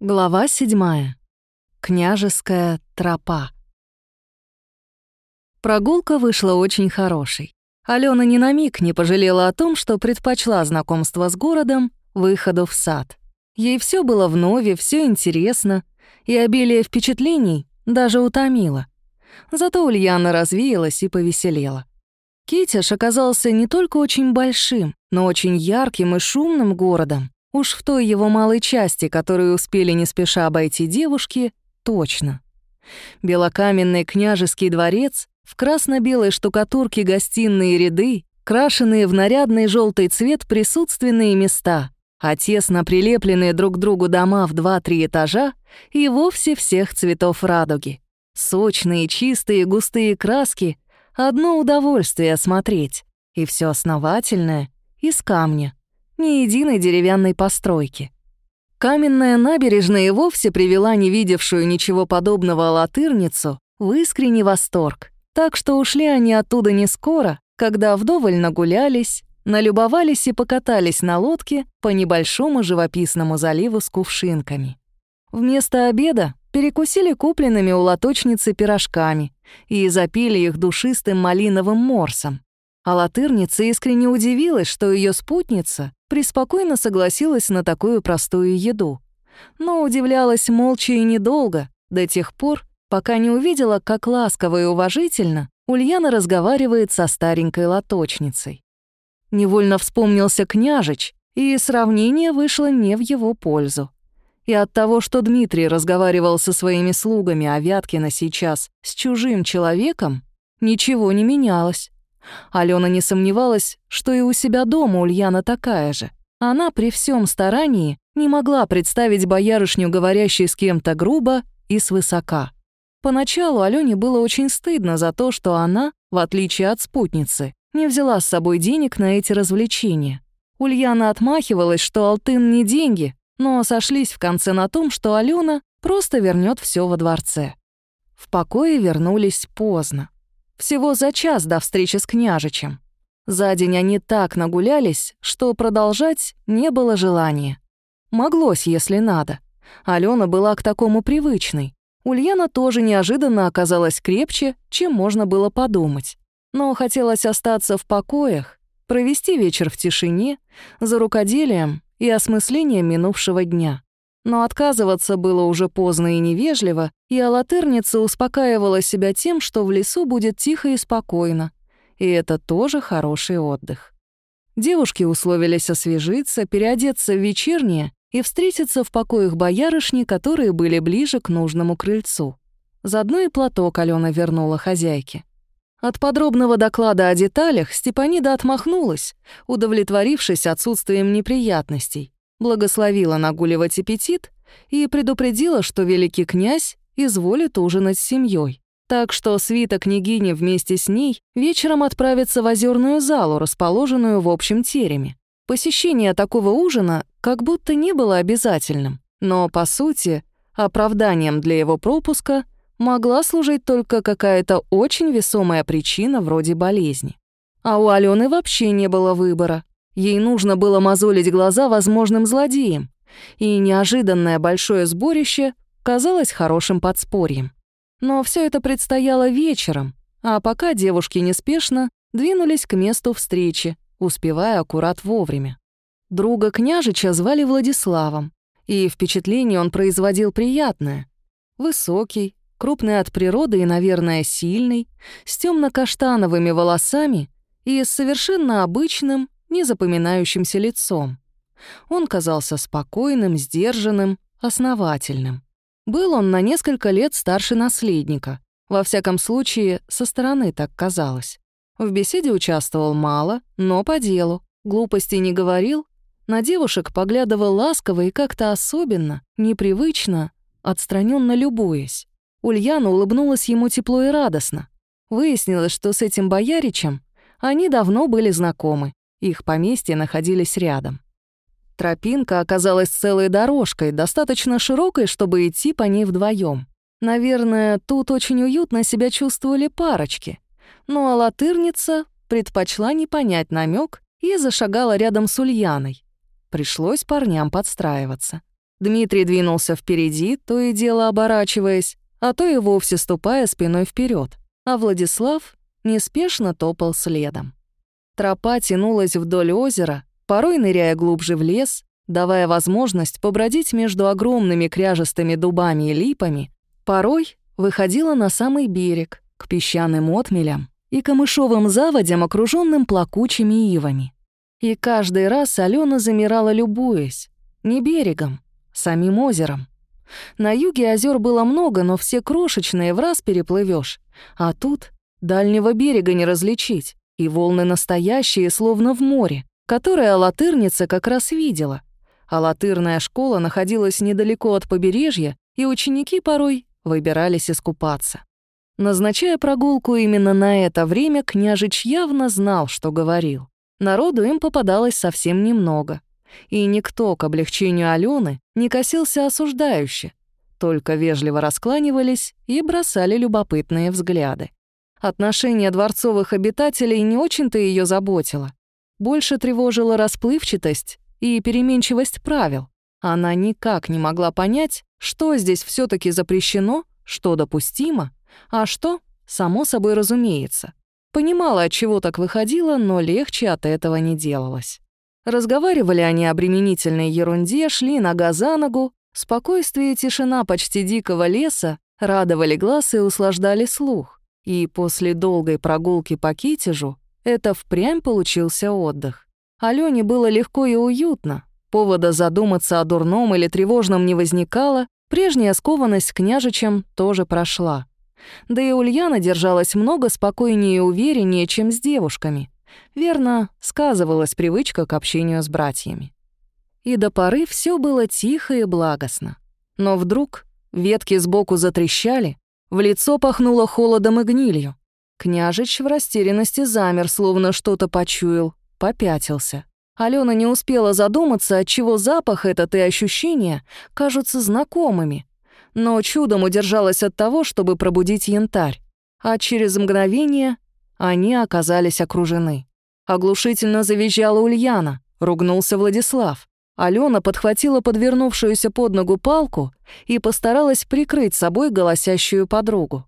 Глава седьмая. Княжеская тропа. Прогулка вышла очень хорошей. Алена ни на миг не пожалела о том, что предпочла знакомство с городом выходу в сад. Ей все было вновь, все интересно, и обилие впечатлений даже утомило. Зато Ульяна развеялась и повеселела. Китиш оказался не только очень большим, но очень ярким и шумным городом, Уж в той его малой части, которую успели не спеша обойти девушки, точно. Белокаменный княжеский дворец, в красно-белой штукатурке гостиные ряды, крашенные в нарядный желтый цвет присутственные места, а тесно прилепленные друг к другу дома в два-три этажа и вовсе всех цветов радуги. Сочные, чистые, густые краски — одно удовольствие смотреть, и все основательное — из камня ни единой деревянной постройки. Каменная набережная и вовсе привела не видевшую ничего подобного латырницу в искренний восторг, так что ушли они оттуда не скоро, когда вдоволь нагулялись, налюбовались и покатались на лодке по небольшому живописному заливу с кувшинками. Вместо обеда перекусили купленными у лоточницы пирожками и запили их душистым малиновым морсом. А латырница искренне удивилась, что ее спутница преспокойно согласилась на такую простую еду. Но удивлялась молча и недолго, до тех пор, пока не увидела, как ласково и уважительно Ульяна разговаривает со старенькой лоточницей. Невольно вспомнился княжич, и сравнение вышло не в его пользу. И от того, что Дмитрий разговаривал со своими слугами, а Вяткина сейчас с чужим человеком, ничего не менялось. Алена не сомневалась, что и у себя дома Ульяна такая же. Она при всем старании не могла представить боярышню, говорящей с кем-то грубо и свысока. Поначалу Алене было очень стыдно за то, что она, в отличие от спутницы, не взяла с собой денег на эти развлечения. Ульяна отмахивалась, что алтын не деньги, но сошлись в конце на том, что Алена просто вернет все во дворце. В покое вернулись поздно. Всего за час до встречи с княжичем. За день они так нагулялись, что продолжать не было желания. Моглось, если надо. Алена была к такому привычной. Ульяна тоже неожиданно оказалась крепче, чем можно было подумать. Но хотелось остаться в покоях, провести вечер в тишине, за рукоделием и осмыслением минувшего дня. Но отказываться было уже поздно и невежливо, и алатырница успокаивала себя тем, что в лесу будет тихо и спокойно. И это тоже хороший отдых. Девушки условились освежиться, переодеться в вечернее и встретиться в покоях боярышни, которые были ближе к нужному крыльцу. Заодно и платок Алена вернула хозяйке. От подробного доклада о деталях Степанида отмахнулась, удовлетворившись отсутствием неприятностей, благословила нагуливать аппетит и предупредила, что великий князь изволит ужинать с семьей. Так что свита княгини вместе с ней вечером отправится в озерную залу, расположенную в общем тереме. Посещение такого ужина как будто не было обязательным, но, по сути, оправданием для его пропуска могла служить только какая-то очень весомая причина вроде болезни. А у Алены вообще не было выбора. Ей нужно было мозолить глаза возможным злодеям, и неожиданное большое сборище казалось хорошим подспорьем. Но все это предстояло вечером, а пока девушки неспешно двинулись к месту встречи, успевая аккурат вовремя. Друга княжича звали Владиславом, и впечатление он производил приятное. Высокий, крупный от природы и, наверное, сильный, с темно каштановыми волосами и с совершенно обычным, незапоминающимся лицом. Он казался спокойным, сдержанным, основательным. Был он на несколько лет старше наследника. Во всяком случае, со стороны так казалось. В беседе участвовал мало, но по делу. Глупости не говорил, на девушек поглядывал ласково и как-то особенно, непривычно, отстраненно любуясь. Ульяна улыбнулась ему тепло и радостно. Выяснилось, что с этим бояричем они давно были знакомы, их поместья находились рядом. Тропинка оказалась целой дорожкой, достаточно широкой, чтобы идти по ней вдвоем. Наверное, тут очень уютно себя чувствовали парочки. Ну а латырница предпочла не понять намек и зашагала рядом с Ульяной. Пришлось парням подстраиваться. Дмитрий двинулся впереди, то и дело оборачиваясь, а то и вовсе ступая спиной вперед, а Владислав неспешно топал следом. Тропа тянулась вдоль озера, порой ныряя глубже в лес, давая возможность побродить между огромными кряжестыми дубами и липами, порой выходила на самый берег, к песчаным отмелям и камышовым заводям, окруженным плакучими ивами. И каждый раз Алена замирала, любуясь, не берегом, самим озером. На юге озер было много, но все крошечные, в раз переплывешь. А тут дальнего берега не различить, и волны настоящие, словно в море, которое латырница как раз видела. А латырная школа находилась недалеко от побережья, и ученики порой выбирались искупаться. Назначая прогулку именно на это время, княжич явно знал, что говорил. Народу им попадалось совсем немного и никто к облегчению Алены не косился осуждающе, только вежливо раскланивались и бросали любопытные взгляды. Отношение дворцовых обитателей не очень-то ее заботило. Больше тревожила расплывчатость и переменчивость правил. Она никак не могла понять, что здесь все таки запрещено, что допустимо, а что, само собой разумеется. Понимала, от чего так выходило, но легче от этого не делалось. Разговаривали они о бременительной ерунде, шли нога за ногу. Спокойствие и тишина почти дикого леса радовали глаз и услаждали слух. И после долгой прогулки по Китежу это впрямь получился отдых. Алёне было легко и уютно. Повода задуматься о дурном или тревожном не возникало, прежняя скованность княжичем тоже прошла. Да и Ульяна держалась много спокойнее и увереннее, чем с девушками. Верно, сказывалась привычка к общению с братьями. И до поры все было тихо и благостно. Но вдруг ветки сбоку затрещали, в лицо пахнуло холодом и гнилью. Княжич в растерянности замер, словно что-то почуял, попятился. Алена не успела задуматься, отчего запах этот и ощущения кажутся знакомыми, но чудом удержалась от того, чтобы пробудить янтарь, а через мгновение они оказались окружены. Оглушительно завизжала Ульяна, ругнулся Владислав. Алена подхватила подвернувшуюся под ногу палку и постаралась прикрыть собой голосящую подругу.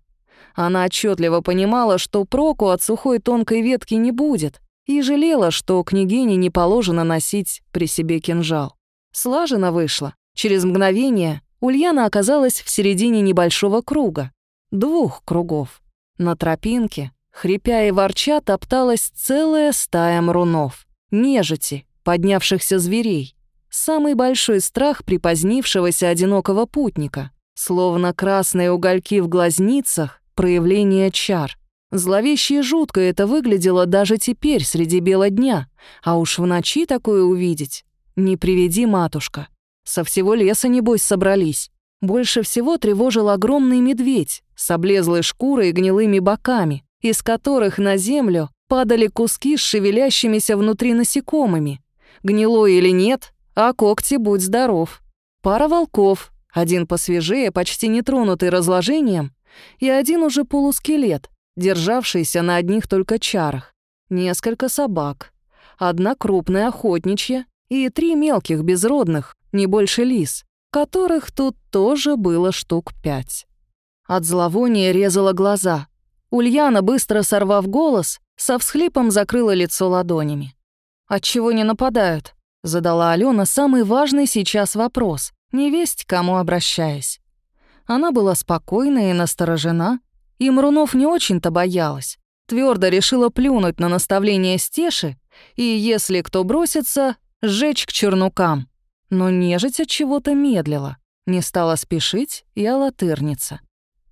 Она отчетливо понимала, что проку от сухой тонкой ветки не будет, и жалела, что княгине не положено носить при себе кинжал. Слаженно вышло. Через мгновение Ульяна оказалась в середине небольшого круга, двух кругов. На тропинке Хрипя и ворча топталась целая стая мрунов, нежити, поднявшихся зверей. Самый большой страх припозднившегося одинокого путника, словно красные угольки в глазницах, проявление чар. Зловеще и жутко это выглядело даже теперь, среди бела дня, а уж в ночи такое увидеть. Не приведи, матушка. Со всего леса, небось, собрались. Больше всего тревожил огромный медведь с облезлой шкурой и гнилыми боками, из которых на землю падали куски с шевелящимися внутри насекомыми. Гнилой или нет, а когти будь здоров. Пара волков, один посвежее, почти нетронутый разложением, и один уже полускелет, державшийся на одних только чарах. Несколько собак, одна крупная охотничья и три мелких безродных, не больше лис, которых тут тоже было штук пять. От зловония резала глаза, Ульяна, быстро сорвав голос, со всхлипом закрыла лицо ладонями. «Отчего не нападают?» — задала Алена самый важный сейчас вопрос, невесть кому обращаясь. Она была спокойна и насторожена, и Мрунов не очень-то боялась. Твердо решила плюнуть на наставление Стеши и, если кто бросится, сжечь к чернукам. Но нежить от чего-то медлила, не стала спешить и алатырница.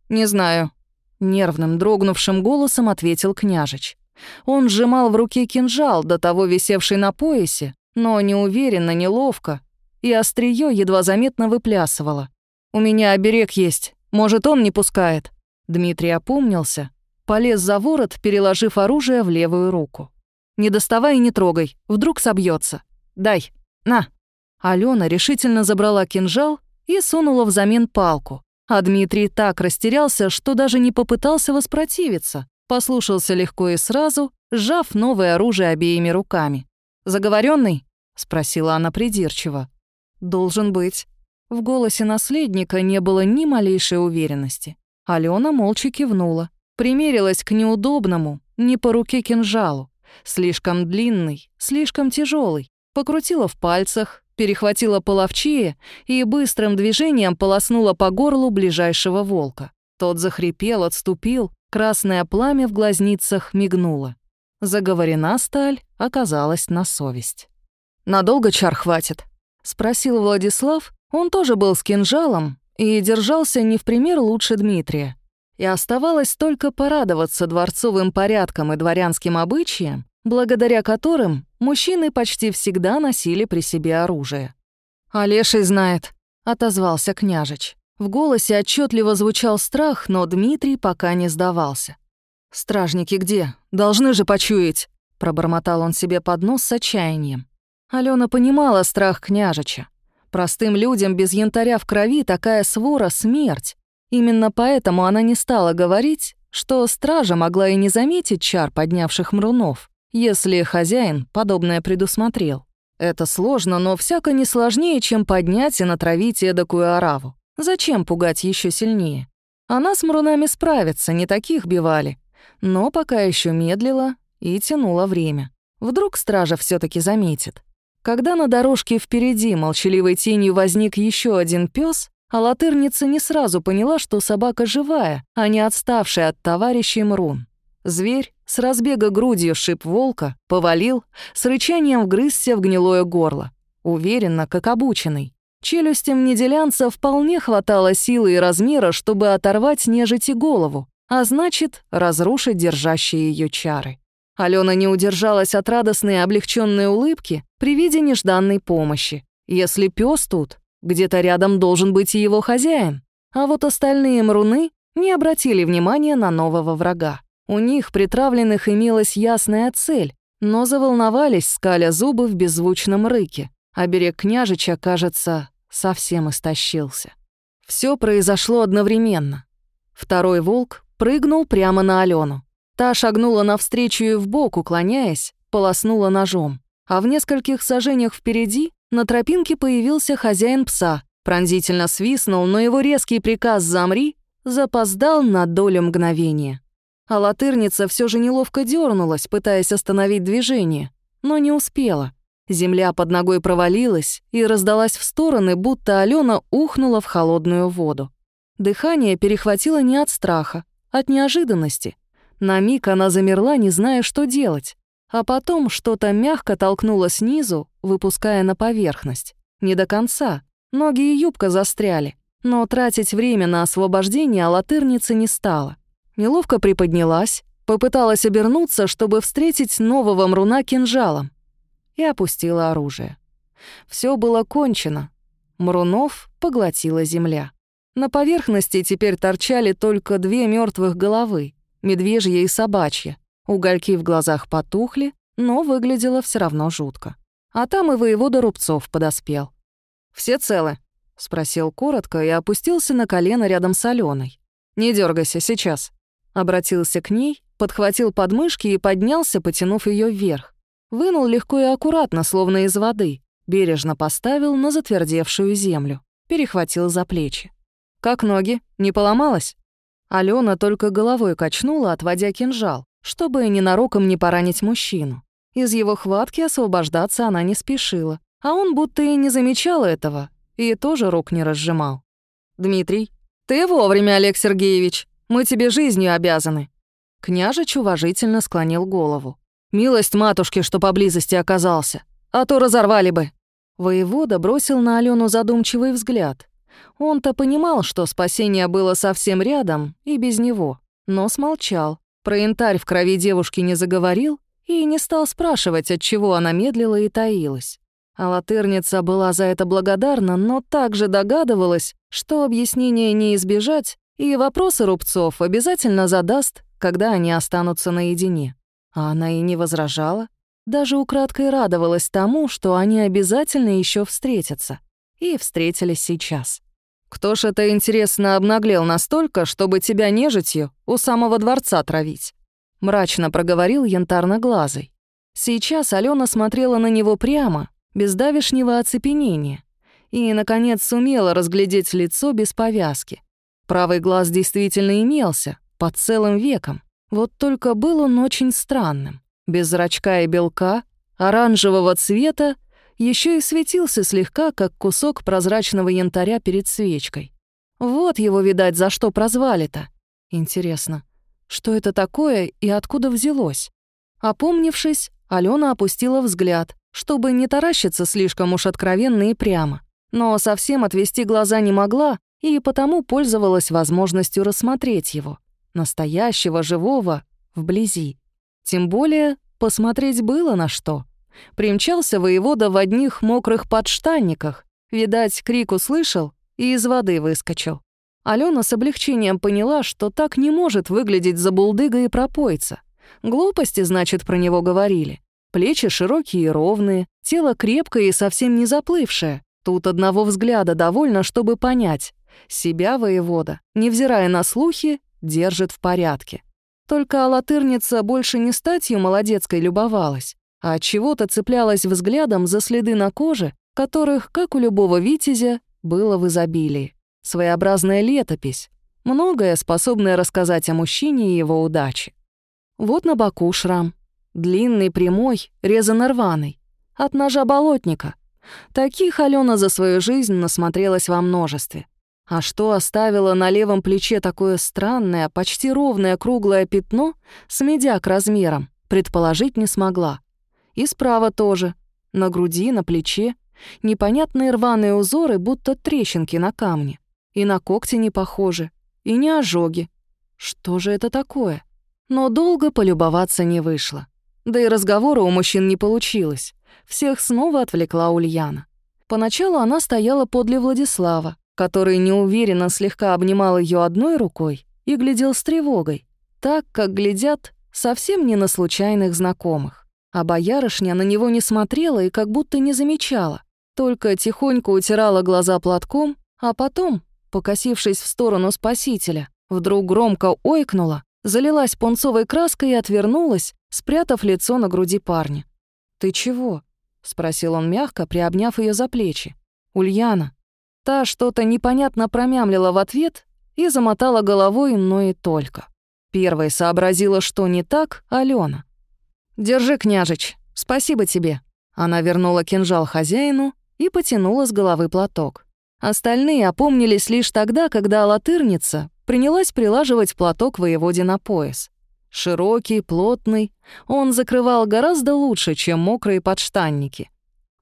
«Не знаю», Нервным, дрогнувшим голосом ответил княжич. Он сжимал в руке кинжал, до того висевший на поясе, но неуверенно, неловко, и острие едва заметно выплясывало. «У меня оберег есть, может, он не пускает?» Дмитрий опомнился, полез за ворот, переложив оружие в левую руку. «Не доставай и не трогай, вдруг собьется. Дай, на!» Алена решительно забрала кинжал и сунула взамен палку, а Дмитрий так растерялся, что даже не попытался воспротивиться. Послушался легко и сразу, сжав новое оружие обеими руками. «Заговоренный?» — спросила она придирчиво. «Должен быть». В голосе наследника не было ни малейшей уверенности. Алена молча кивнула. Примерилась к неудобному, не по руке кинжалу. Слишком длинный, слишком тяжелый. Покрутила в пальцах, перехватила половчее и быстрым движением полоснула по горлу ближайшего волка. Тот захрипел, отступил, красное пламя в глазницах мигнуло. Заговорена сталь оказалась на совесть. «Надолго чар хватит?» — спросил Владислав. Он тоже был с кинжалом и держался не в пример лучше Дмитрия. И оставалось только порадоваться дворцовым порядкам и дворянским обычаям, благодаря которым мужчины почти всегда носили при себе оружие. «Олеший знает», — отозвался княжич. В голосе отчетливо звучал страх, но Дмитрий пока не сдавался. «Стражники где? Должны же почуять!» Пробормотал он себе под нос с отчаянием. Алена понимала страх княжича. Простым людям без янтаря в крови такая свора — смерть. Именно поэтому она не стала говорить, что стража могла и не заметить чар поднявших мрунов, если хозяин подобное предусмотрел. Это сложно, но всяко не сложнее, чем поднять и натравить эдакую ораву. Зачем пугать еще сильнее? Она с мрунами справится, не таких бивали. Но пока еще медлила и тянула время. Вдруг стража все таки заметит. Когда на дорожке впереди молчаливой тенью возник еще один пес, а латырница не сразу поняла, что собака живая, а не отставшая от товарищей Мрун. Зверь с разбега грудью шип волка, повалил, с рычанием вгрызся в гнилое горло. Уверенно, как обученный. Челюстям неделянца вполне хватало силы и размера, чтобы оторвать нежити голову, а значит, разрушить держащие ее чары. Алена не удержалась от радостной облегченной улыбки при виде нежданной помощи. Если пес тут, где-то рядом должен быть и его хозяин. А вот остальные мруны не обратили внимания на нового врага. У них, притравленных, имелась ясная цель, но заволновались, скаля зубы в беззвучном рыке. А берег княжича, кажется, совсем истощился. Все произошло одновременно. Второй волк прыгнул прямо на Алену. Та шагнула навстречу и в бок, уклоняясь, полоснула ножом. А в нескольких сажениях впереди на тропинке появился хозяин пса, пронзительно свистнул, но его резкий приказ «замри» запоздал на долю мгновения. А латырница все же неловко дернулась, пытаясь остановить движение, но не успела. Земля под ногой провалилась и раздалась в стороны, будто Алена ухнула в холодную воду. Дыхание перехватило не от страха, от неожиданности. На миг она замерла, не зная, что делать. А потом что-то мягко толкнуло снизу, выпуская на поверхность. Не до конца. Ноги и юбка застряли. Но тратить время на освобождение латырницы не стала. Неловко приподнялась, попыталась обернуться, чтобы встретить нового мруна кинжалом. И опустила оружие. Все было кончено. Мрунов поглотила земля. На поверхности теперь торчали только две мертвых головы медвежья и собачья. Угольки в глазах потухли, но выглядело все равно жутко. А там и воевода Рубцов подоспел. «Все целы?» — спросил коротко и опустился на колено рядом с Аленой. «Не дергайся сейчас». Обратился к ней, подхватил подмышки и поднялся, потянув ее вверх. Вынул легко и аккуратно, словно из воды, бережно поставил на затвердевшую землю, перехватил за плечи. «Как ноги? Не поломалась?» Алена только головой качнула, отводя кинжал, чтобы ненароком не поранить мужчину. Из его хватки освобождаться она не спешила, а он будто и не замечал этого, и тоже рук не разжимал. «Дмитрий, ты вовремя, Олег Сергеевич, мы тебе жизнью обязаны». Княжич уважительно склонил голову. «Милость матушки, что поблизости оказался, а то разорвали бы». Воевода бросил на Алену задумчивый взгляд, он-то понимал, что спасение было совсем рядом и без него, но смолчал. Про янтарь в крови девушки не заговорил и не стал спрашивать, от чего она медлила и таилась. А латырница была за это благодарна, но также догадывалась, что объяснения не избежать, и вопросы Рубцов обязательно задаст, когда они останутся наедине. А она и не возражала, даже украдкой радовалась тому, что они обязательно еще встретятся. И встретились сейчас. Кто ж это, интересно, обнаглел настолько, чтобы тебя нежитью у самого дворца травить?» Мрачно проговорил янтарноглазый. Сейчас Алена смотрела на него прямо, без давешнего оцепенения. и, наконец, сумела разглядеть лицо без повязки. Правый глаз действительно имелся, под целым веком. Вот только был он очень странным. Без зрачка и белка, оранжевого цвета, еще и светился слегка, как кусок прозрачного янтаря перед свечкой. Вот его, видать, за что прозвали-то. Интересно, что это такое и откуда взялось? Опомнившись, Алена опустила взгляд, чтобы не таращиться слишком уж откровенно и прямо. Но совсем отвести глаза не могла и потому пользовалась возможностью рассмотреть его, настоящего, живого, вблизи. Тем более посмотреть было на что. Примчался воевода в одних мокрых подштанниках, видать, крик услышал и из воды выскочил. Алена с облегчением поняла, что так не может выглядеть забулдыга и пропойца. Глупости, значит, про него говорили. Плечи широкие и ровные, тело крепкое и совсем не заплывшее. Тут одного взгляда довольно, чтобы понять. Себя воевода, невзирая на слухи, держит в порядке. Только алатырница больше не статью молодецкой любовалась, а от чего-то цеплялась взглядом за следы на коже, которых, как у любого витязя, было в изобилии. Своеобразная летопись, многое способное рассказать о мужчине и его удаче. Вот на боку шрам, длинный, прямой, резано рваный, от ножа болотника. Таких Алена за свою жизнь насмотрелась во множестве. А что оставило на левом плече такое странное, почти ровное круглое пятно с медяк размером, предположить не смогла. И справа тоже, на груди, на плече, непонятные рваные узоры, будто трещинки на камне. И на когти не похожи, и не ожоги. Что же это такое? Но долго полюбоваться не вышло. Да и разговора у мужчин не получилось. Всех снова отвлекла Ульяна. Поначалу она стояла подле Владислава, который неуверенно слегка обнимал ее одной рукой и глядел с тревогой, так, как глядят совсем не на случайных знакомых. А боярышня на него не смотрела и как будто не замечала, только тихонько утирала глаза платком, а потом, покосившись в сторону спасителя, вдруг громко ойкнула, залилась пунцовой краской и отвернулась, спрятав лицо на груди парня. «Ты чего?» — спросил он мягко, приобняв ее за плечи. «Ульяна». Та что-то непонятно промямлила в ответ и замотала головой, но и только. Первой сообразила, что не так, Алена. «Держи, княжич, спасибо тебе». Она вернула кинжал хозяину и потянула с головы платок. Остальные опомнились лишь тогда, когда латырница принялась прилаживать платок воеводе на пояс. Широкий, плотный, он закрывал гораздо лучше, чем мокрые подштанники.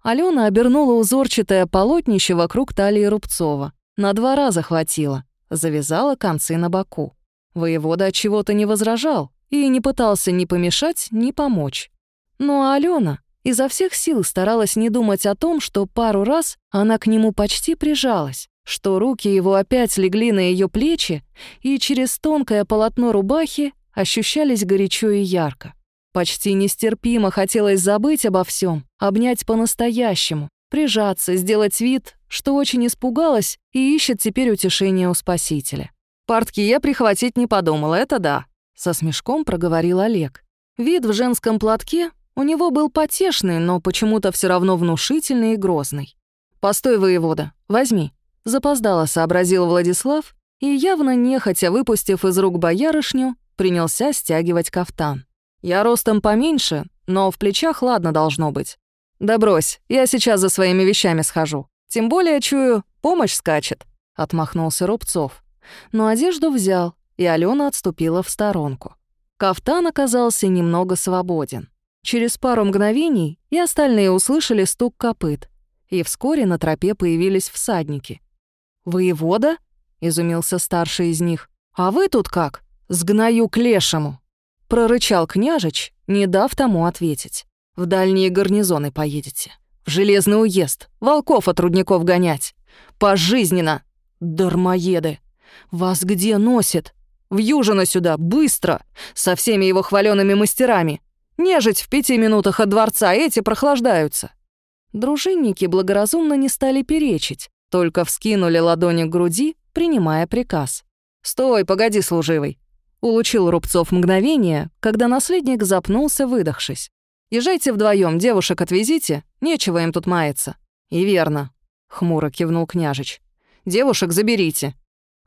Алена обернула узорчатое полотнище вокруг талии Рубцова. На два раза хватило. Завязала концы на боку. Воевода от чего-то не возражал и не пытался ни помешать, ни помочь. Но Алена изо всех сил старалась не думать о том, что пару раз она к нему почти прижалась, что руки его опять легли на ее плечи и через тонкое полотно рубахи ощущались горячо и ярко. Почти нестерпимо хотелось забыть обо всем, обнять по-настоящему, прижаться, сделать вид, что очень испугалась и ищет теперь утешения у спасителя. «Портки я прихватить не подумала, это да», — со смешком проговорил Олег. Вид в женском платке у него был потешный, но почему-то все равно внушительный и грозный. «Постой, воевода, возьми», — запоздало сообразил Владислав и, явно нехотя выпустив из рук боярышню, принялся стягивать кафтан. «Я ростом поменьше, но в плечах ладно должно быть. Да брось, я сейчас за своими вещами схожу. Тем более, чую, помощь скачет», — отмахнулся Рубцов. Но одежду взял, и Алена отступила в сторонку. Кафтан оказался немного свободен. Через пару мгновений и остальные услышали стук копыт, и вскоре на тропе появились всадники. «Воевода?» — изумился старший из них. «А вы тут как? Сгною к лешему!» — прорычал княжич, не дав тому ответить. «В дальние гарнизоны поедете. В железный уезд. Волков от рудников гонять. Пожизненно! Дармоеды! Вас где носит? В Южино сюда, быстро! Со всеми его хваленными мастерами! Нежить в пяти минутах от дворца, эти прохлаждаются». Дружинники благоразумно не стали перечить, только вскинули ладони к груди, принимая приказ. «Стой, погоди, служивый!» Улучил Рубцов мгновение, когда наследник запнулся, выдохшись. «Езжайте вдвоем, девушек отвезите, нечего им тут маяться». «И верно. — хмуро кивнул княжич. «Девушек заберите».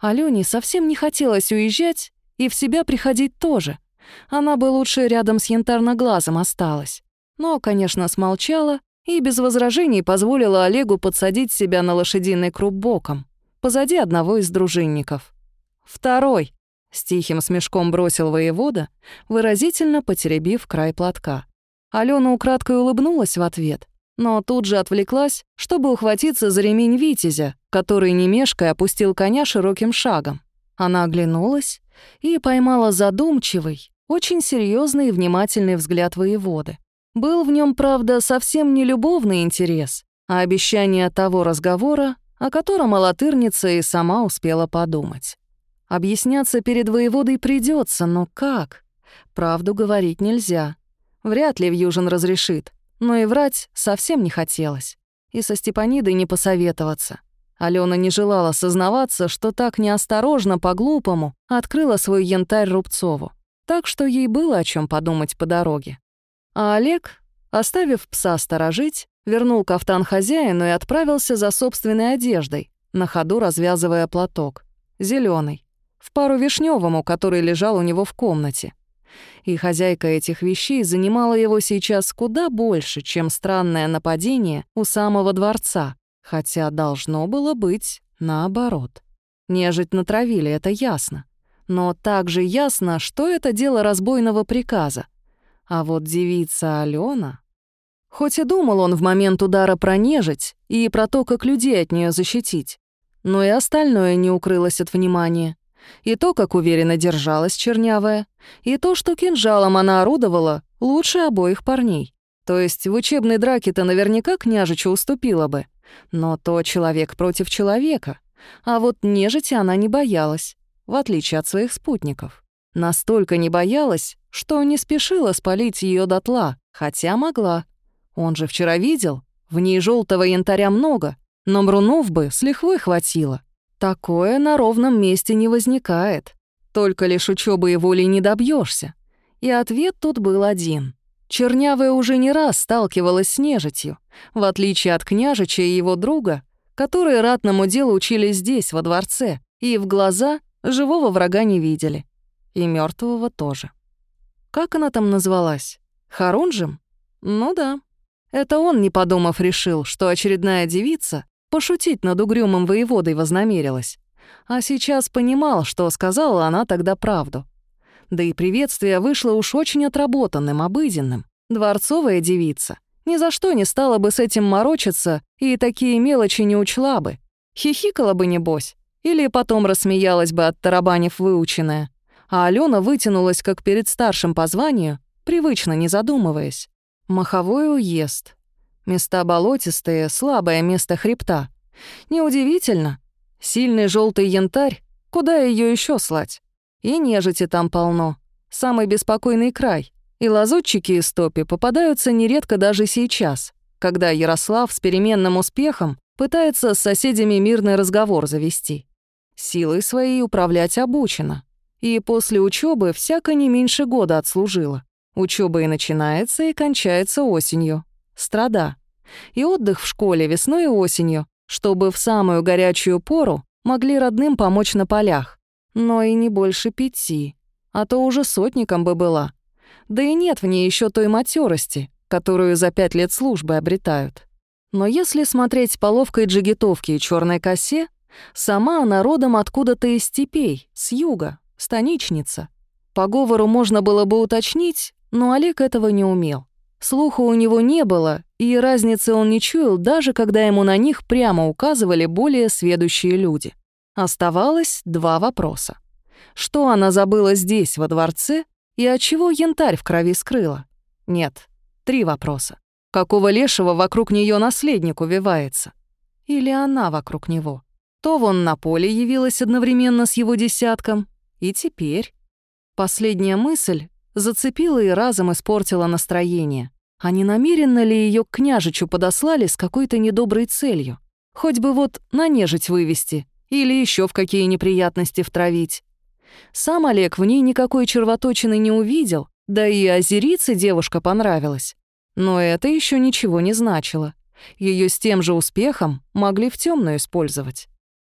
Алёне совсем не хотелось уезжать и в себя приходить тоже. Она бы лучше рядом с янтарноглазом осталась. Но, конечно, смолчала и без возражений позволила Олегу подсадить себя на лошадиный круп боком, позади одного из дружинников. «Второй», — с тихим смешком бросил воевода, выразительно потеребив край платка. Алена украдкой улыбнулась в ответ, но тут же отвлеклась, чтобы ухватиться за ремень Витязя, который, не опустил коня широким шагом. Она оглянулась и поймала задумчивый, очень серьезный и внимательный взгляд воеводы. Был в нем, правда, совсем не любовный интерес, а обещание того разговора, о котором Алатырница и сама успела подумать. Объясняться перед воеводой придется, но как? Правду говорить нельзя. Вряд ли Вьюжин разрешит, но и врать совсем не хотелось. И со Степанидой не посоветоваться. Алена не желала сознаваться, что так неосторожно, по-глупому, открыла свой янтарь Рубцову. Так что ей было о чем подумать по дороге. А Олег, оставив пса сторожить, вернул кафтан хозяину и отправился за собственной одеждой, на ходу развязывая платок. зеленый, в пару вишневому, который лежал у него в комнате. И хозяйка этих вещей занимала его сейчас куда больше, чем странное нападение у самого дворца, хотя должно было быть наоборот. Нежить натравили, это ясно. Но также ясно, что это дело разбойного приказа, а вот девица Алена... Хоть и думал он в момент удара про нежить и про то, как людей от нее защитить, но и остальное не укрылось от внимания. И то, как уверенно держалась чернявая, и то, что кинжалом она орудовала, лучше обоих парней. То есть в учебной драке-то наверняка княжичу уступила бы. Но то человек против человека. А вот нежити она не боялась, в отличие от своих спутников. Настолько не боялась, что не спешила спалить ее дотла, хотя могла. Он же вчера видел, в ней желтого янтаря много, но Мрунов бы с лихвой хватило. Такое на ровном месте не возникает. Только лишь учебы и воли не добьешься. И ответ тут был один. Чернявая уже не раз сталкивалась с нежитью, в отличие от княжича и его друга, которые ратному делу учились здесь, во дворце, и в глаза живого врага не видели. И мертвого тоже. Как она там назвалась? Харунжем? Ну да. Это он, не подумав, решил, что очередная девица пошутить над угрюмым воеводой вознамерилась. А сейчас понимал, что сказала она тогда правду. Да и приветствие вышло уж очень отработанным, обыденным. Дворцовая девица ни за что не стала бы с этим морочиться и такие мелочи не учла бы. Хихикала бы, небось. Или потом рассмеялась бы от тарабанев выученная а Алена вытянулась, как перед старшим по званию, привычно не задумываясь. Маховой уезд. Места болотистые, слабое место хребта. Неудивительно. Сильный желтый янтарь, куда ее еще слать? И нежити там полно. Самый беспокойный край. И лазутчики из топи попадаются нередко даже сейчас, когда Ярослав с переменным успехом пытается с соседями мирный разговор завести. Силой своей управлять обучена и после учебы всяко не меньше года отслужила. Учеба и начинается, и кончается осенью. Страда. И отдых в школе весной и осенью, чтобы в самую горячую пору могли родным помочь на полях. Но и не больше пяти, а то уже сотником бы была. Да и нет в ней еще той матерости, которую за пять лет службы обретают. Но если смотреть по ловкой джигитовке и черной косе, сама она родом откуда-то из степей, с юга, станичница. По говору можно было бы уточнить, но Олег этого не умел. Слуха у него не было, и разницы он не чуял, даже когда ему на них прямо указывали более сведущие люди. Оставалось два вопроса. Что она забыла здесь, во дворце, и от чего янтарь в крови скрыла? Нет, три вопроса. Какого лешего вокруг нее наследник увивается? Или она вокруг него? То вон на поле явилась одновременно с его десятком, и теперь... Последняя мысль зацепила и разом испортила настроение. А не намеренно ли ее к княжичу подослали с какой-то недоброй целью? Хоть бы вот на нежить вывести или еще в какие неприятности втравить. Сам Олег в ней никакой червоточины не увидел, да и озерице девушка понравилась. Но это еще ничего не значило. Ее с тем же успехом могли в темную использовать.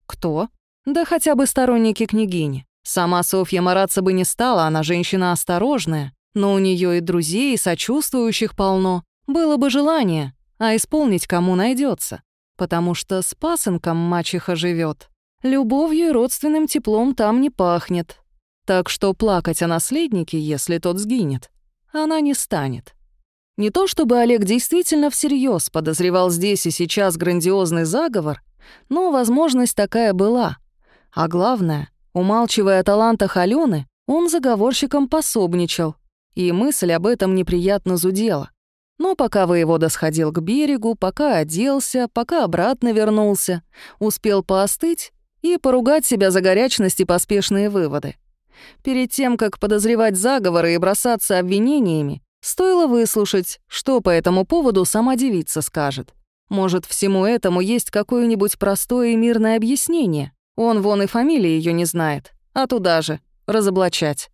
Кто? Да хотя бы сторонники княгини. Сама Софья мараться бы не стала, она женщина осторожная, но у нее и друзей, и сочувствующих полно. Было бы желание, а исполнить кому найдется, потому что с пасынком мачеха живет. Любовью и родственным теплом там не пахнет. Так что плакать о наследнике, если тот сгинет, она не станет. Не то чтобы Олег действительно всерьез подозревал здесь и сейчас грандиозный заговор, но возможность такая была. А главное, умалчивая о талантах Алены, он заговорщиком пособничал, и мысль об этом неприятно зудела. Но пока воевода сходил к берегу, пока оделся, пока обратно вернулся, успел поостыть и поругать себя за горячность и поспешные выводы. Перед тем, как подозревать заговоры и бросаться обвинениями, стоило выслушать, что по этому поводу сама девица скажет. Может, всему этому есть какое-нибудь простое и мирное объяснение. Он вон и фамилии ее не знает, а туда же, разоблачать.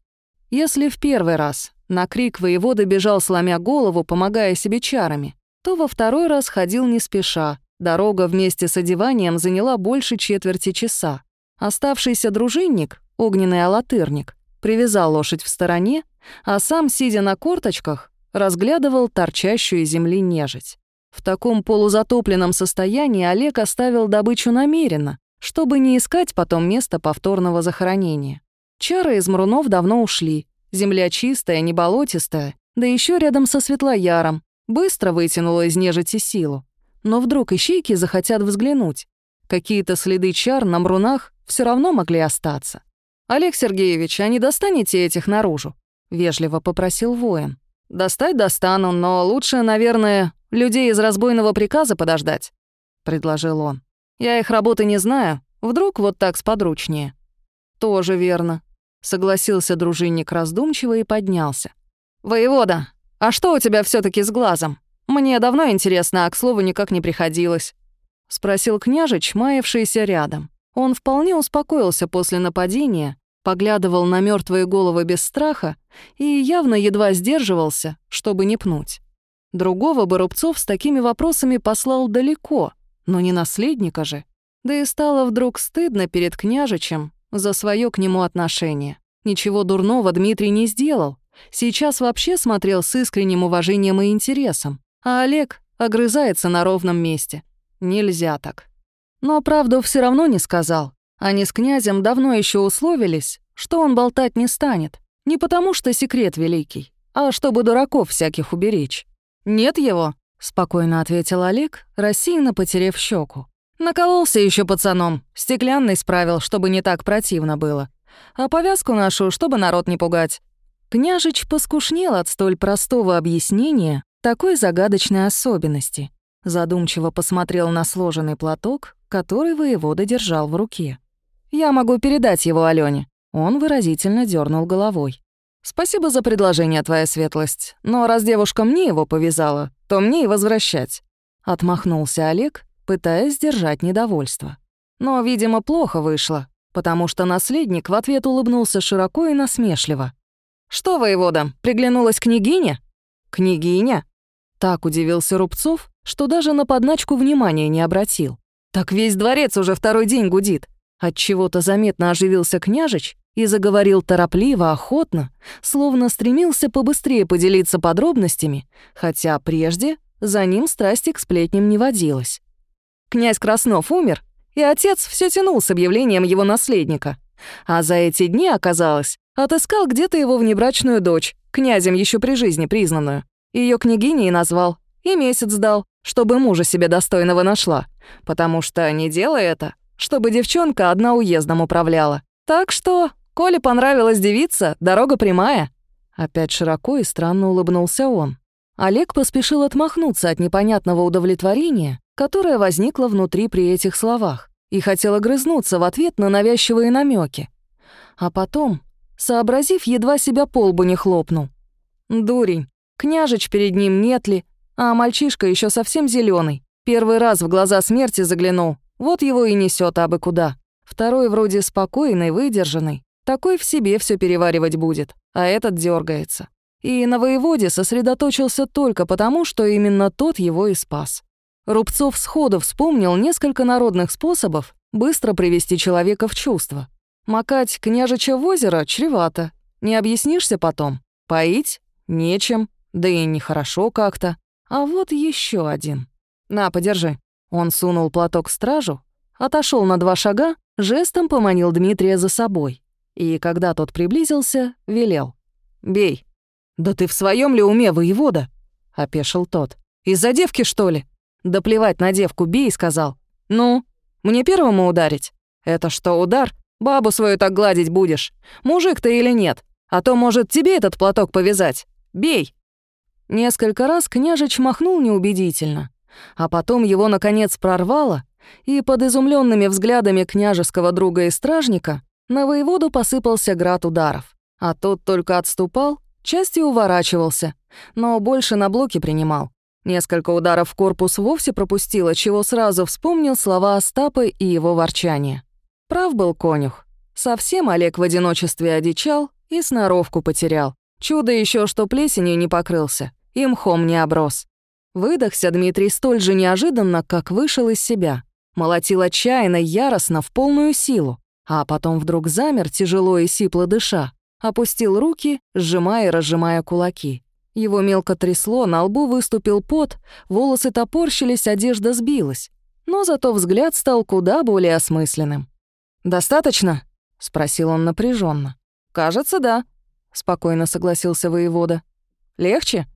Если в первый раз на крик воевода бежал, сломя голову, помогая себе чарами, то во второй раз ходил не спеша. Дорога вместе с одеванием заняла больше четверти часа. Оставшийся дружинник, огненный алатырник, привязал лошадь в стороне, а сам, сидя на корточках, разглядывал торчащую из земли нежить. В таком полузатопленном состоянии Олег оставил добычу намеренно, чтобы не искать потом место повторного захоронения. Чары из мрунов давно ушли, Земля чистая, не болотистая, да еще рядом со Светлояром. Быстро вытянула из нежити силу. Но вдруг ищейки захотят взглянуть. Какие-то следы чар на мрунах все равно могли остаться. «Олег Сергеевич, а не достанете этих наружу?» — вежливо попросил воин. «Достать достану, но лучше, наверное, людей из разбойного приказа подождать», — предложил он. «Я их работы не знаю, вдруг вот так сподручнее». «Тоже верно», Согласился дружинник раздумчиво и поднялся. «Воевода, а что у тебя все таки с глазом? Мне давно интересно, а к слову никак не приходилось». Спросил княжич, маявшийся рядом. Он вполне успокоился после нападения, поглядывал на мертвые головы без страха и явно едва сдерживался, чтобы не пнуть. Другого бы Рубцов с такими вопросами послал далеко, но не наследника же. Да и стало вдруг стыдно перед княжичем за свое к нему отношение. Ничего дурного Дмитрий не сделал. Сейчас вообще смотрел с искренним уважением и интересом. А Олег огрызается на ровном месте. Нельзя так. Но правду все равно не сказал. Они с князем давно еще условились, что он болтать не станет. Не потому что секрет великий, а чтобы дураков всяких уберечь. «Нет его», — спокойно ответил Олег, рассеянно потерев щеку. Накололся еще пацаном, стеклянный справил, чтобы не так противно было. А повязку нашу, чтобы народ не пугать. Княжич поскушнел от столь простого объяснения такой загадочной особенности. Задумчиво посмотрел на сложенный платок, который воевода держал в руке. «Я могу передать его Алёне». Он выразительно дернул головой. «Спасибо за предложение, твоя светлость, но раз девушка мне его повязала, то мне и возвращать». Отмахнулся Олег пытаясь сдержать недовольство. Но, видимо, плохо вышло, потому что наследник в ответ улыбнулся широко и насмешливо. «Что, воевода, приглянулась княгиня?» «Княгиня?» Так удивился Рубцов, что даже на подначку внимания не обратил. «Так весь дворец уже второй день гудит». Отчего-то заметно оживился княжич и заговорил торопливо, охотно, словно стремился побыстрее поделиться подробностями, хотя прежде за ним страсти к сплетням не водилось. Князь Краснов умер, и отец все тянул с объявлением его наследника. А за эти дни, оказалось, отыскал где-то его внебрачную дочь, князем еще при жизни признанную. Ее княгиней назвал, и месяц дал, чтобы мужа себе достойного нашла. Потому что, не делая это, чтобы девчонка одна уездом управляла. Так что, коли понравилась девица, дорога прямая. Опять широко и странно улыбнулся он. Олег поспешил отмахнуться от непонятного удовлетворения которая возникла внутри при этих словах, и хотела грызнуться в ответ на навязчивые намеки. А потом, сообразив, едва себя по лбу не хлопнул. Дурень, княжич перед ним нет ли, а мальчишка еще совсем зеленый. Первый раз в глаза смерти заглянул, вот его и несет абы куда. Второй вроде спокойный, выдержанный, такой в себе все переваривать будет, а этот дергается. И на воеводе сосредоточился только потому, что именно тот его и спас. Рубцов сходу вспомнил несколько народных способов быстро привести человека в чувство. Макать княжича в озеро чревато. Не объяснишься потом. Поить? Нечем. Да и нехорошо как-то. А вот еще один. На, подержи. Он сунул платок стражу, отошел на два шага, жестом поманил Дмитрия за собой. И когда тот приблизился, велел. «Бей». «Да ты в своем ли уме, воевода?» — опешил тот. «Из-за девки, что ли?» «Да плевать на девку, бей», — сказал. «Ну, мне первому ударить?» «Это что, удар? Бабу свою так гладить будешь? Мужик ты или нет? А то, может, тебе этот платок повязать? Бей!» Несколько раз княжич махнул неубедительно, а потом его, наконец, прорвало, и под изумленными взглядами княжеского друга и стражника на воеводу посыпался град ударов, а тот только отступал, частью уворачивался, но больше на блоки принимал. Несколько ударов в корпус вовсе пропустило, чего сразу вспомнил слова Остапы и его ворчание. Прав был конюх. Совсем Олег в одиночестве одичал и сноровку потерял. Чудо еще, что плесенью не покрылся, и мхом не оброс. Выдохся Дмитрий столь же неожиданно, как вышел из себя. Молотил отчаянно, яростно, в полную силу. А потом вдруг замер, тяжело и сипло дыша. Опустил руки, сжимая и разжимая кулаки. Его мелко трясло, на лбу выступил пот, волосы топорщились, одежда сбилась. Но зато взгляд стал куда более осмысленным. «Достаточно?» — спросил он напряженно. «Кажется, да», — спокойно согласился воевода. «Легче?»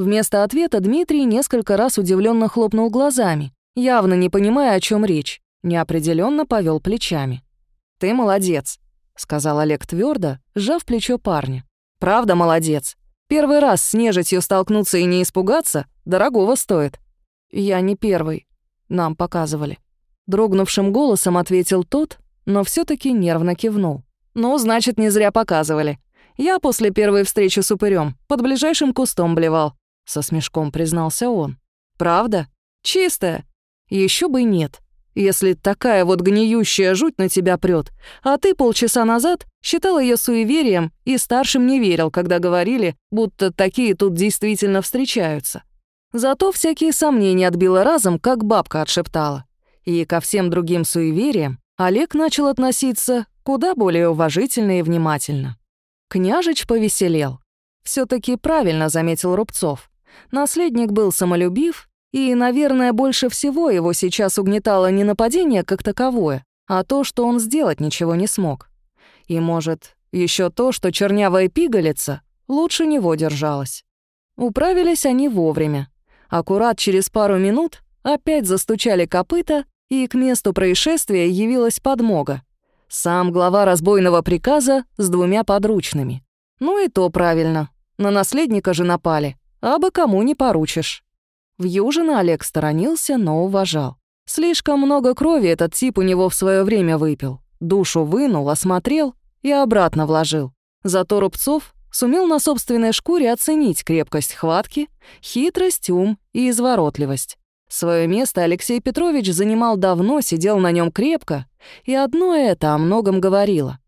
Вместо ответа Дмитрий несколько раз удивленно хлопнул глазами, явно не понимая, о чем речь, неопределенно повел плечами. «Ты молодец», — сказал Олег твердо, сжав плечо парня. «Правда молодец. Первый раз с нежитью столкнуться и не испугаться дорогого стоит. Я не первый. Нам показывали. Дрогнувшим голосом ответил тот, но все таки нервно кивнул. Ну, значит, не зря показывали. Я после первой встречи с упырем под ближайшим кустом блевал, со смешком признался он. Правда? Чистая? Еще бы нет. Если такая вот гниющая жуть на тебя прет, а ты полчаса назад считал ее суеверием и старшим не верил, когда говорили, будто такие тут действительно встречаются. Зато всякие сомнения отбила разом, как бабка отшептала. И ко всем другим суевериям Олег начал относиться куда более уважительно и внимательно. Княжич повеселел. все таки правильно заметил Рубцов. Наследник был самолюбив и, наверное, больше всего его сейчас угнетало не нападение как таковое, а то, что он сделать ничего не смог. И, может, еще то, что чернявая пигалица лучше него держалась. Управились они вовремя. Аккурат через пару минут опять застучали копыта, и к месту происшествия явилась подмога. Сам глава разбойного приказа с двумя подручными. Ну и то правильно. На наследника же напали, а бы кому не поручишь. В Южина Олег сторонился, но уважал. Слишком много крови этот тип у него в свое время выпил. Душу вынул, осмотрел и обратно вложил. Зато Рубцов сумел на собственной шкуре оценить крепкость хватки, хитрость, ум и изворотливость. Свое место Алексей Петрович занимал давно, сидел на нем крепко, и одно это о многом говорило.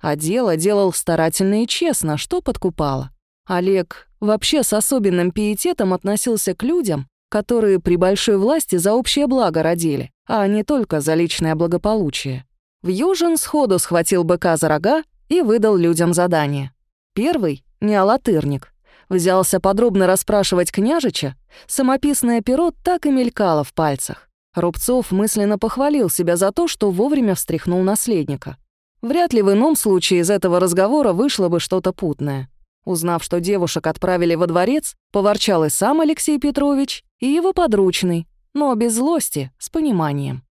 А дело делал старательно и честно, что подкупало. Олег вообще с особенным пиететом относился к людям, которые при большой власти за общее благо родили, а не только за личное благополучие. Вьюжин сходу схватил быка за рога и выдал людям задание. Первый, не алатырник, взялся подробно расспрашивать княжича, самописное перо так и мелькало в пальцах. Рубцов мысленно похвалил себя за то, что вовремя встряхнул наследника. Вряд ли в ином случае из этого разговора вышло бы что-то путное. Узнав, что девушек отправили во дворец, поворчал и сам Алексей Петрович, и его подручный, но без злости, с пониманием.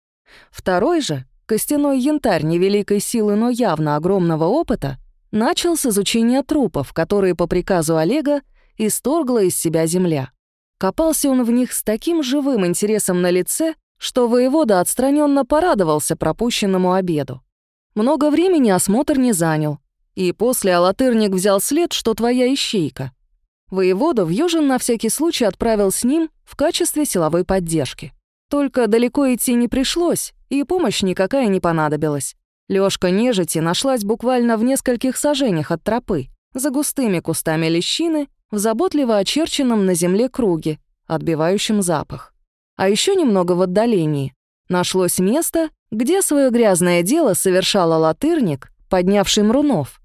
Второй же, костяной янтарь невеликой силы, но явно огромного опыта, начал с изучения трупов, которые по приказу Олега исторгла из себя земля. Копался он в них с таким живым интересом на лице, что воевода отстраненно порадовался пропущенному обеду. Много времени осмотр не занял, и после Алатырник взял след, что твоя ищейка. Воевода в Южин на всякий случай отправил с ним в качестве силовой поддержки. Только далеко идти не пришлось, и помощь никакая не понадобилась. Лёшка нежити нашлась буквально в нескольких сажениях от тропы, за густыми кустами лещины, в заботливо очерченном на земле круге, отбивающем запах. А еще немного в отдалении нашлось место, где свое грязное дело совершала латырник, поднявший мрунов.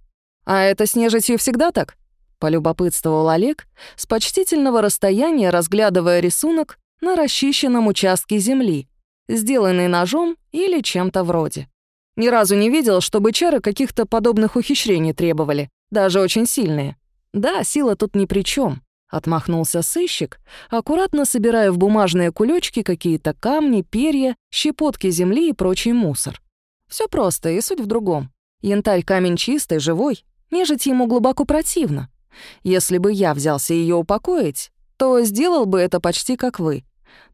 «А это с нежитью всегда так?» — полюбопытствовал Олег, с почтительного расстояния разглядывая рисунок на расчищенном участке земли, сделанный ножом или чем-то вроде. Ни разу не видел, чтобы чары каких-то подобных ухищрений требовали, даже очень сильные. Да, сила тут ни при чем. Отмахнулся сыщик, аккуратно собирая в бумажные кулечки какие-то камни, перья, щепотки земли и прочий мусор. Все просто, и суть в другом. Янтарь камень чистый, живой, нежить ему глубоко противно. Если бы я взялся ее упокоить, то сделал бы это почти как вы.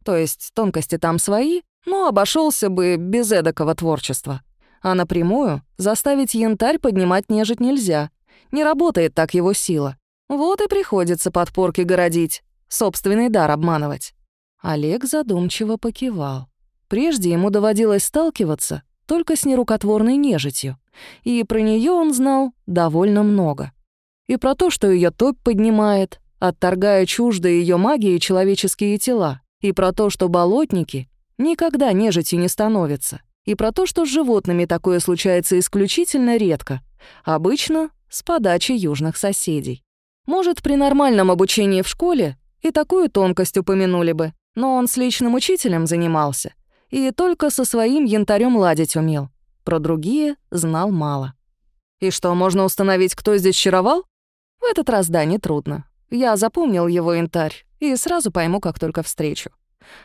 То есть тонкости там свои, но обошелся бы без эдакого творчества. А напрямую заставить янтарь поднимать нежить нельзя. Не работает так его сила. Вот и приходится подпорки городить, собственный дар обманывать. Олег задумчиво покивал. Прежде ему доводилось сталкиваться только с нерукотворной нежитью, и про нее он знал довольно много. И про то, что ее топь поднимает, отторгая чуждые ее магии человеческие тела, и про то, что болотники никогда нежитью не становятся, и про то, что с животными такое случается исключительно редко, обычно с подачи южных соседей. Может, при нормальном обучении в школе и такую тонкость упомянули бы, но он с личным учителем занимался и только со своим янтарем ладить умел. Про другие знал мало. И что, можно установить, кто здесь чаровал? В этот раз да, нетрудно. Я запомнил его янтарь и сразу пойму, как только встречу.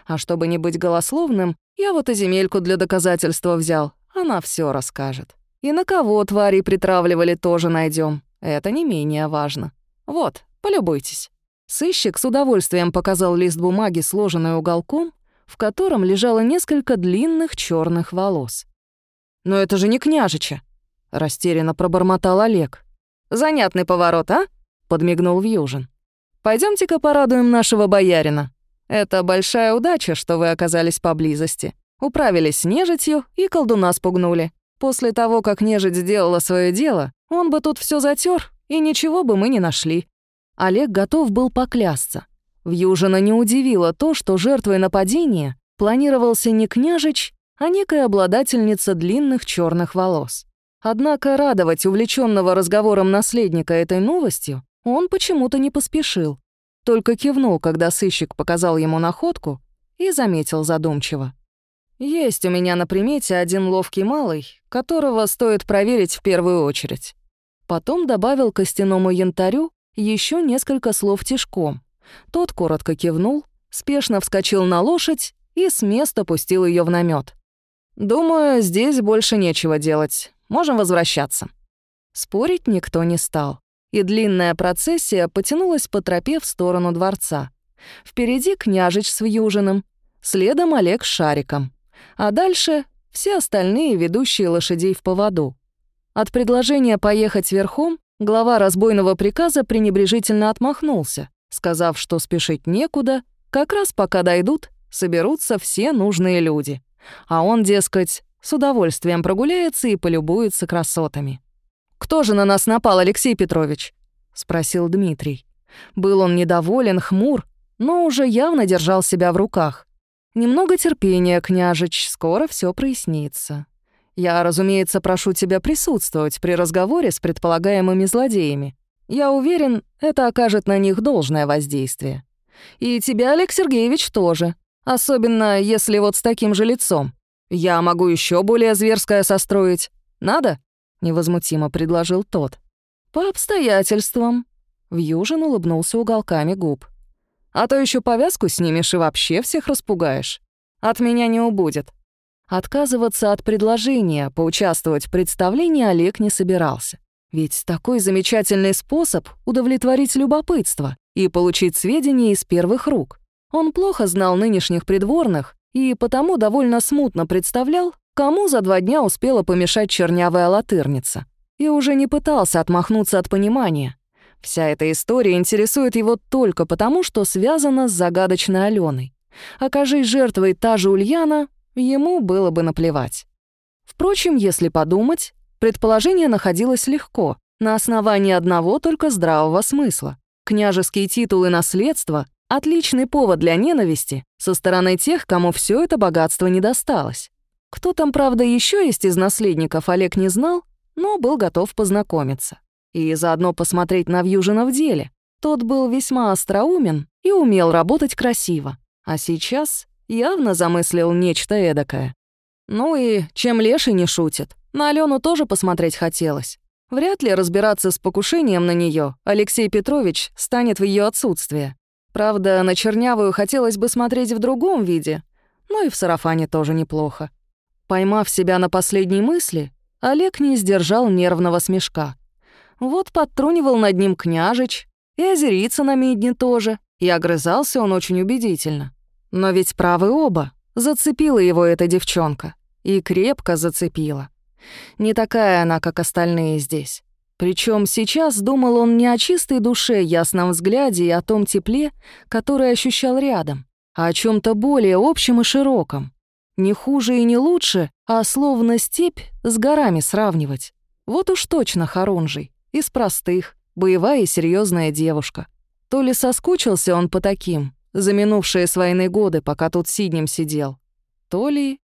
А чтобы не быть голословным, я вот и земельку для доказательства взял. Она все расскажет. И на кого твари притравливали, тоже найдем. Это не менее важно. Вот, полюбуйтесь». Сыщик с удовольствием показал лист бумаги, сложенный уголком, в котором лежало несколько длинных черных волос. «Но это же не княжича!» — растерянно пробормотал Олег. «Занятный поворот, а?» — подмигнул Вьюжин. Пойдемте-ка порадуем нашего боярина. Это большая удача, что вы оказались поблизости. Управились с нежитью и колдуна спугнули. После того, как нежить сделала свое дело, он бы тут все затер, и ничего бы мы не нашли. Олег готов был поклясться. Вьюжина не удивило то, что жертвой нападения планировался не княжич, а некая обладательница длинных черных волос. Однако радовать увлеченного разговором наследника этой новостью он почему-то не поспешил, только кивнул, когда сыщик показал ему находку, и заметил задумчиво. «Есть у меня на примете один ловкий малый, которого стоит проверить в первую очередь». Потом добавил костяному янтарю еще несколько слов тишком. Тот коротко кивнул, спешно вскочил на лошадь и с места пустил ее в намет. «Думаю, здесь больше нечего делать. Можем возвращаться». Спорить никто не стал и длинная процессия потянулась по тропе в сторону дворца. Впереди княжич с Вьюжиным, следом Олег с Шариком, а дальше все остальные, ведущие лошадей в поводу. От предложения поехать верхом глава разбойного приказа пренебрежительно отмахнулся, сказав, что спешить некуда, как раз пока дойдут, соберутся все нужные люди. А он, дескать, с удовольствием прогуляется и полюбуется красотами. «Кто же на нас напал, Алексей Петрович?» — спросил Дмитрий. Был он недоволен, хмур, но уже явно держал себя в руках. «Немного терпения, княжич, скоро все прояснится. Я, разумеется, прошу тебя присутствовать при разговоре с предполагаемыми злодеями. Я уверен, это окажет на них должное воздействие. И тебя, Олег Сергеевич, тоже. Особенно, если вот с таким же лицом. Я могу еще более зверское состроить. Надо?» невозмутимо предложил тот. По обстоятельствам. Вьюжин улыбнулся уголками губ. А то еще повязку снимешь и вообще всех распугаешь. От меня не убудет. Отказываться от предложения поучаствовать в представлении Олег не собирался. Ведь такой замечательный способ удовлетворить любопытство и получить сведения из первых рук. Он плохо знал нынешних придворных и потому довольно смутно представлял, Кому за два дня успела помешать чернявая латырница? И уже не пытался отмахнуться от понимания. Вся эта история интересует его только потому, что связана с загадочной Аленой. Окажись жертвой та же Ульяна, ему было бы наплевать. Впрочем, если подумать, предположение находилось легко, на основании одного только здравого смысла. Княжеские титулы наследства Отличный повод для ненависти со стороны тех, кому все это богатство не досталось. Кто там, правда, еще есть из наследников, Олег не знал, но был готов познакомиться. И заодно посмотреть на Вьюжина в деле. Тот был весьма остроумен и умел работать красиво. А сейчас явно замыслил нечто эдакое. Ну и чем Леший не шутит, на Алену тоже посмотреть хотелось. Вряд ли разбираться с покушением на нее Алексей Петрович станет в ее отсутствие. Правда, на чернявую хотелось бы смотреть в другом виде, но и в сарафане тоже неплохо. Поймав себя на последней мысли, Олег не сдержал нервного смешка. Вот подтрунивал над ним княжич, и озериться на медне тоже, и огрызался он очень убедительно. Но ведь правы оба. Зацепила его эта девчонка. И крепко зацепила. Не такая она, как остальные здесь. Причем сейчас думал он не о чистой душе, ясном взгляде и о том тепле, которое ощущал рядом, а о чем то более общем и широком. Не хуже и не лучше, а словно степь с горами сравнивать. Вот уж точно Харунжий, из простых, боевая и серьезная девушка. То ли соскучился он по таким, за минувшие с войны годы, пока тут сиднем сидел, то ли...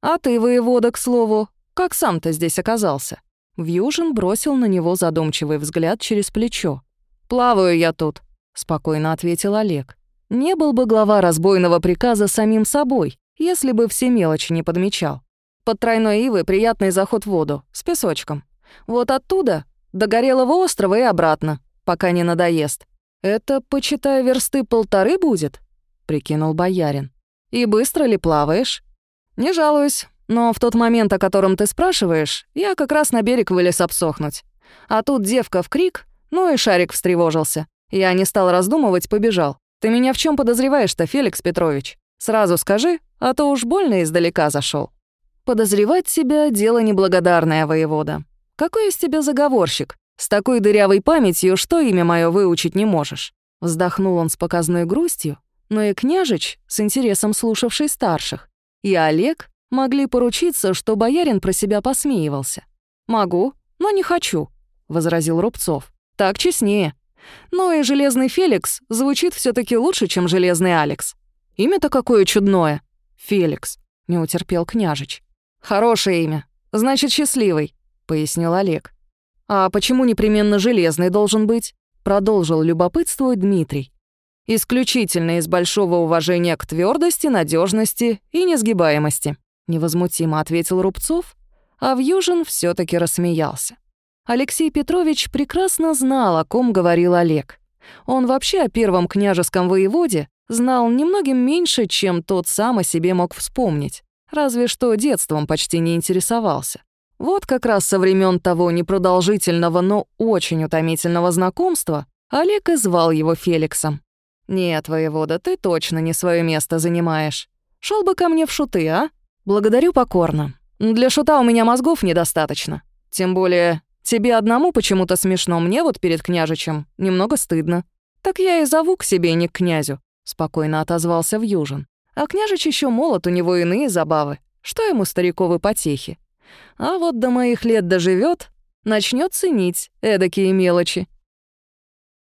А ты, воевода, к слову, как сам-то здесь оказался? Вьюжин бросил на него задумчивый взгляд через плечо. «Плаваю я тут», — спокойно ответил Олег. «Не был бы глава разбойного приказа самим собой, если бы все мелочи не подмечал. Под тройной ивы приятный заход в воду, с песочком. Вот оттуда до Горелого острова и обратно, пока не надоест. Это, почитай, версты полторы будет?» — прикинул боярин. «И быстро ли плаваешь?» «Не жалуюсь, но в тот момент, о котором ты спрашиваешь, я как раз на берег вылез обсохнуть. А тут девка в крик, ну и шарик встревожился. Я не стал раздумывать, побежал. Ты меня в чем подозреваешь-то, Феликс Петрович? Сразу скажи, а то уж больно издалека зашел. Подозревать себя — дело неблагодарное, воевода. Какой из тебя заговорщик? С такой дырявой памятью, что имя мое выучить не можешь?» Вздохнул он с показной грустью, но и княжич, с интересом слушавший старших, и Олег могли поручиться, что боярин про себя посмеивался. «Могу, но не хочу», — возразил Рубцов. «Так честнее. Но и Железный Феликс звучит все таки лучше, чем Железный Алекс. Имя-то какое чудное. Феликс», — не утерпел княжич. «Хорошее имя. Значит, счастливый», — пояснил Олег. «А почему непременно Железный должен быть?» — продолжил любопытствовать Дмитрий. «Исключительно из большого уважения к твердости, надежности и несгибаемости», — невозмутимо ответил Рубцов, а Вьюжин все таки рассмеялся. Алексей Петрович прекрасно знал, о ком говорил Олег. Он вообще о первом княжеском воеводе знал немногим меньше, чем тот сам о себе мог вспомнить, разве что детством почти не интересовался. Вот как раз со времен того непродолжительного, но очень утомительного знакомства Олег и звал его Феликсом. «Нет, воевода, ты точно не свое место занимаешь. Шел бы ко мне в шуты, а? «Благодарю покорно. Для шута у меня мозгов недостаточно. Тем более, тебе одному почему-то смешно, мне вот перед княжичем немного стыдно. Так я и зову к себе, не к князю», — спокойно отозвался Вьюжин. «А княжич еще молод, у него иные забавы. Что ему стариковы потехи? А вот до моих лет доживет, начнет ценить эдакие мелочи».